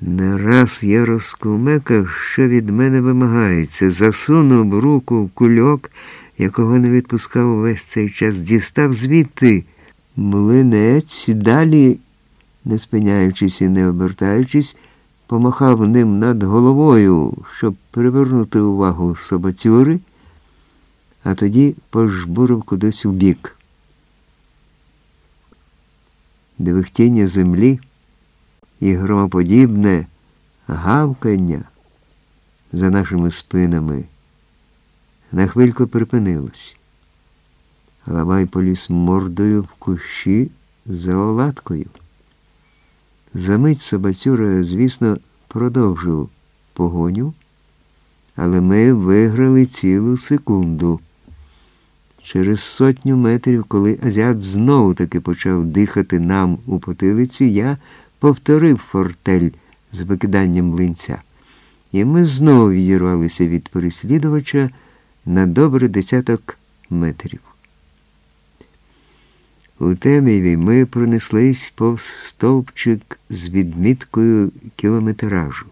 Не раз я розкумекав, що від мене вимагається, засунув руку в кульок, якого не відпускав весь цей час, дістав звідти млинець, далі, не спиняючись і не обертаючись, помахав ним над головою, щоб привернути увагу собацюри, а тоді пожбурив кудись у бік. Дивихтіння землі і громоподібне гавкання за нашими спинами на хвильку припинилось. Лабай поліз мордою в кущі за оладкою. Замить собацюра, звісно, продовжив погоню, але ми виграли цілу секунду. Через сотню метрів, коли азіат знову таки почав дихати нам у потилицю, я повторив фортель з викиданням млинця. І ми знову відірвалися від переслідувача на добре десяток метрів. У темряві ми пронеслись повз стовпчик з відміткою кілометражу.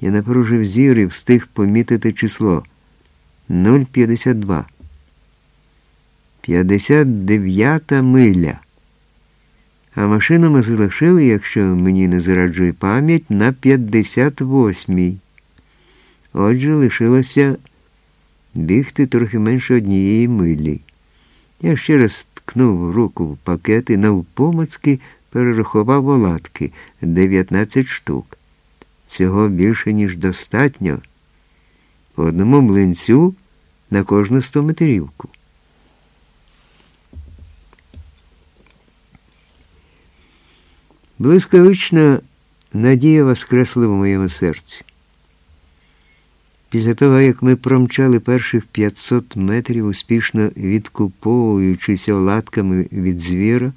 Я напружив зір і встиг помітити число 0,52. 59 миля. А машину ми залишили, якщо мені не зраджує пам'ять, на 58-й. Отже, лишилося бігти трохи менше однієї милі. Я ще раз ткнув руку в пакет і навпомацьки перерахував оладки 19 штук. Цього більше, ніж достатньо. По одному млинцю на кожну стометрівку. Блискавична надія воскресла в моєму серці. Після того, як ми промчали перших 500 метрів, успішно відкуповуючись оладками від звіра,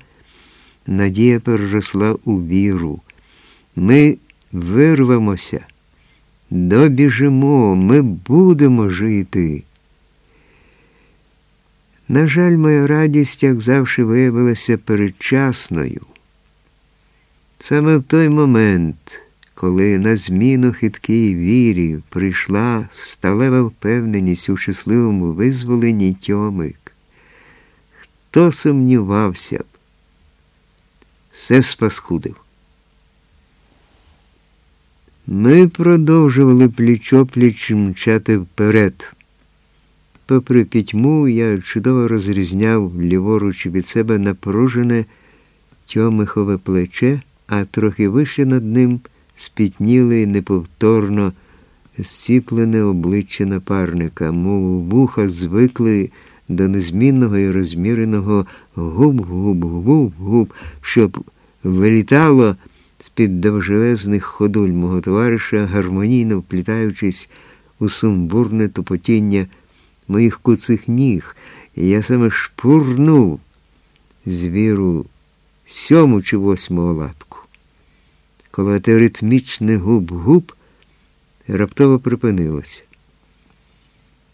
надія переросла у віру. Ми вирвемося, добіжимо, ми будемо жити. На жаль, моя радість, як завжди, виявилася передчасною. Саме в той момент, коли на зміну хиткій вірі прийшла сталева впевненість у щасливому визволенні тьомик, хто сумнівався б, все спаскудив. Ми продовжували пліч-опліч мчати вперед. Попри пітьму, я чудово розрізняв ліворуч від себе напружене тьомихове плече а трохи вище над ним спітніле і неповторно зціплене обличчя напарника, мов вуха звикли до незмінного і розміреного губ-губ-губ-губ, щоб вилітало з-під довжелезних ходуль мого товариша, гармонійно вплітаючись у сумбурне тупотіння моїх куцих ніг, і я саме шпурнув звіру сьому чи восьму латку коли те ритмічне губ-губ раптово припинилося.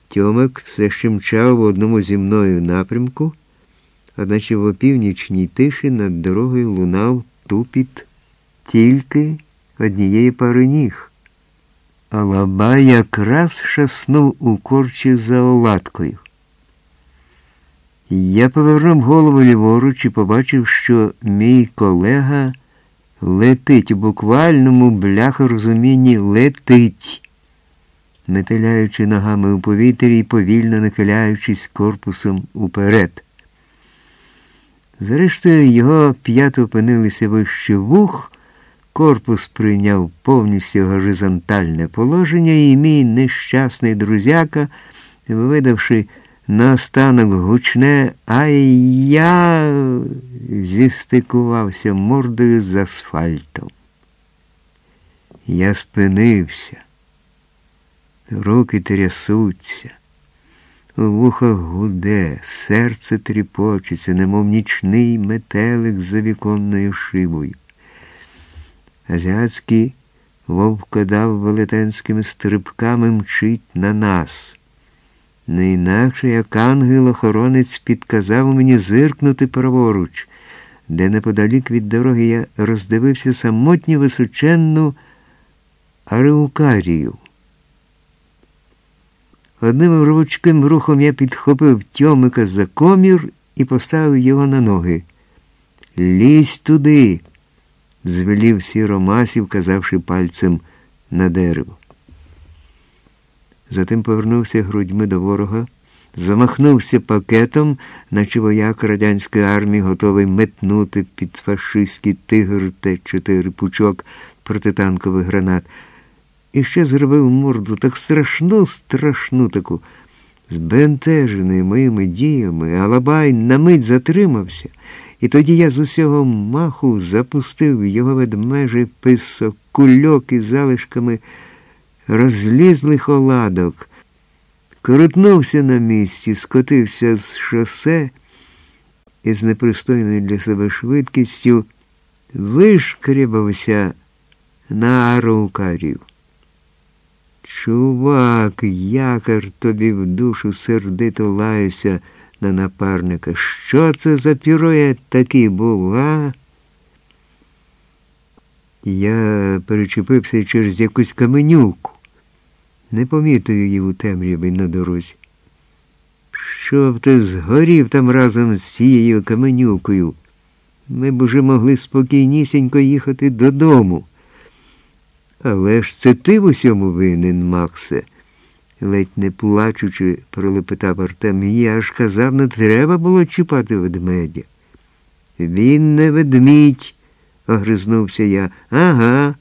Тьомик все ще мчав в одному зі мною напрямку, одначе в опівнічній тиші над дорогою лунав тупіт тільки однієї пари ніг. А лаба якраз шаснув у корчі за оладкою. Я повернув голову ліворуч і побачив, що мій колега летить у буквальному бляха розумінні летить, метеляючи ногами у повітрі і повільно нахиляючись корпусом уперед. Зрештою, його п'ято опинилися вище вух, корпус прийняв повністю горизонтальне положення, і мій нещасний друзяка, видавши Наостанок гучне, а я зістикувався мордою з асфальтом. Я спинився, руки трясуться, у вухах гуде, серце тріпочеться, немов нічний метелик за віконною шибою. Азіатський вовкодав велетенськими стрибками мчить на нас. Не інакше як ангел-охоронець підказав мені зиркнути праворуч. де неподалік від дороги я роздивився самотню височенну ареукарію. Одним рвучким рухом я підхопив тьомика за комір і поставив його на ноги. Лізь туди, звелів сіромасі, вказавши пальцем на дерево. Затим повернувся грудьми до ворога, замахнувся пакетом, наче вояк радянської армії готовий метнути під фашистський тигр Т-4 пучок протитанкових гранат. І ще зробив морду так страшну, страшну таку. Збентежений моїми діями, Алабай на мить затримався, і тоді я з усього маху запустив його ведмежий писок, кульок із залишками розлізлих оладок, крутнувся на місці, скотився з шосе і з непристойною для себе швидкістю вишкрібався на араукарів. Чувак, якар тобі в душу сердито лаюся на напарника. Що це за піроєт такий був, а? Я перечепився через якусь каменюку. Не помітив її у темряві на дорозі. Щоб ти згорів там разом з цією каменюкою. Ми б уже могли спокійнісінько їхати додому. Але ж це ти в усьому винен, Максе, ледь не плачучи, пролепетав Артем. Я ж казав, не треба було чіпати ведмедя. Він не ведмідь, огризнувся я. Ага.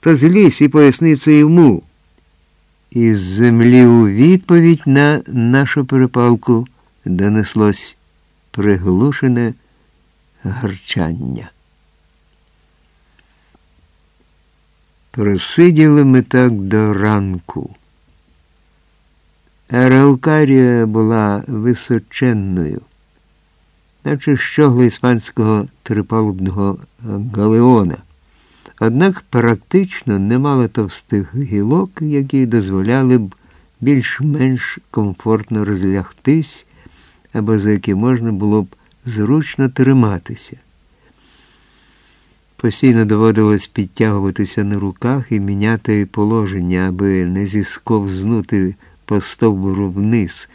То злізь і поясни це йому. Із землі у відповідь на нашу перепалку донеслось приглушене гарчання. Просиділи ми так до ранку. Араукарія була височенною, наче щогли іспанського трипалубного галеона. Однак практично не мала товстих гілок, які дозволяли б більш-менш комфортно розлягтись, або за які можна було б зручно триматися. Постійно доводилось підтягуватися на руках і міняти положення, аби не зісковзнути по стовбуру вниз.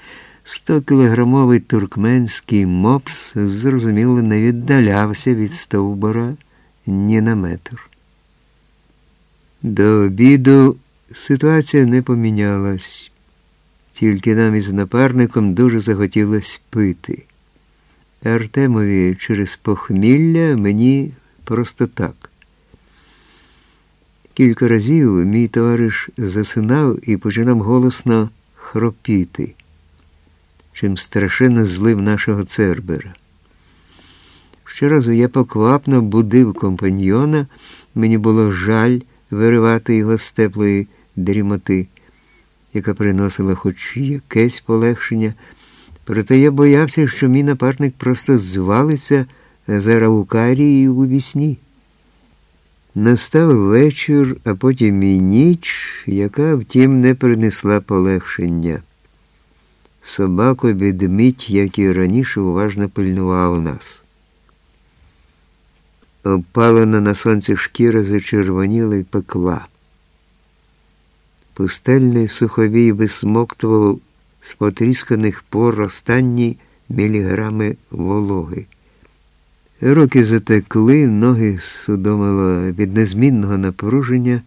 Стокілограмовий туркменський мопс, зрозуміло, не віддалявся від стовбура ні на метр. До обіду ситуація не помінялась, тільки нам із напарником дуже захотілося пити. Артемові через похмілля мені просто так. Кілька разів мій товариш засинав і починав голосно хропіти, чим страшенно злив нашого цербера. Щоразу я поквапно будив компаньйона, мені було жаль виривати його з теплої дрімоти, яка приносила хоч якесь полегшення. Проте я боявся, що мій напарник просто звалиться за Раукарією у вісні. Настав вечір, а потім і ніч, яка, втім, не принесла полегшення. Собако відмить, як і раніше, уважно пильнував нас. Опалена на сонці шкіра зачервоніла й пекла. Пустельний суховій висмоктував з потрісканих пор останні міліграми вологи. Руки затекли, ноги судомило від незмінного напруження.